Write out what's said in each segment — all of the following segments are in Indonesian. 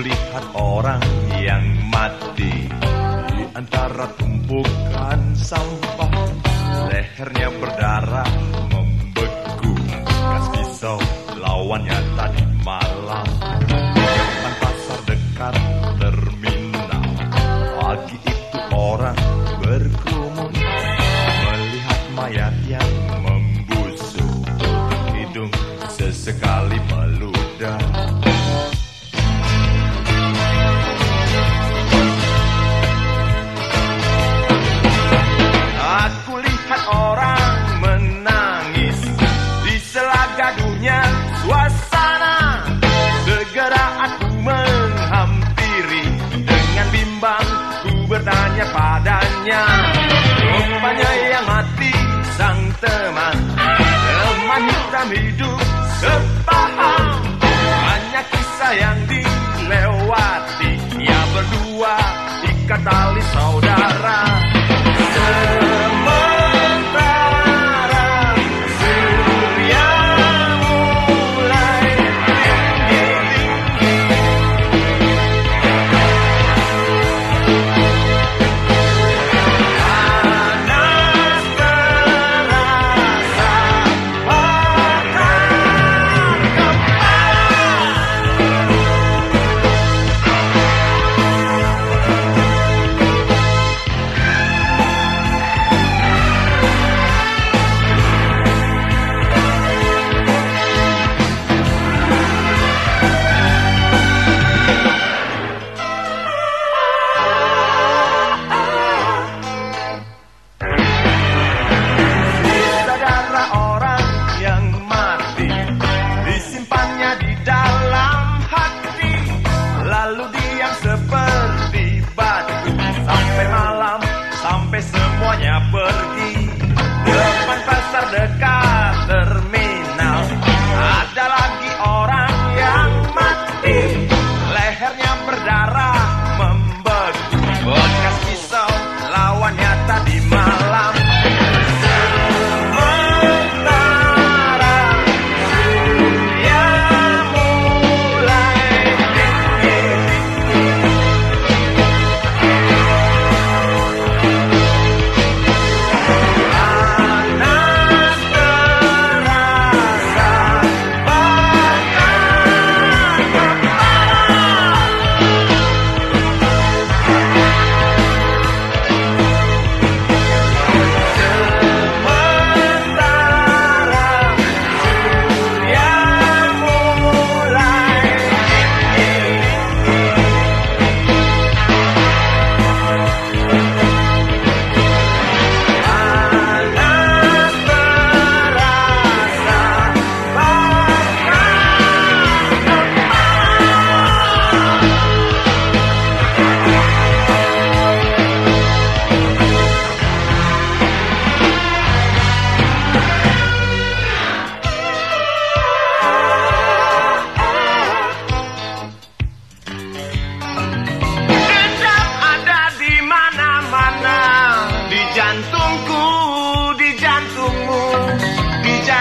kulihat orang yang mati. Di antara tumpukan sampah lehernya berdarah membeku bekas pisau lawannya tadi malam. Depan pasar dekat terminal pagi itu orang berkerumun. Melihat mayat yang membusuk hidung sesekali meludah. Bertanya padanya. Rupanya yang mati sang teman, teman hitam hidup sepaham. Depan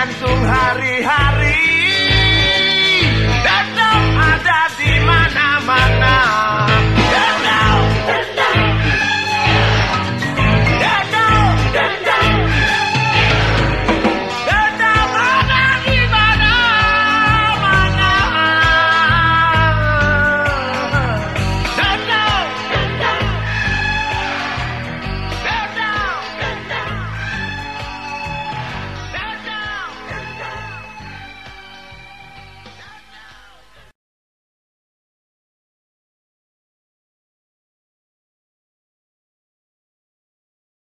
menggantung hari-hari.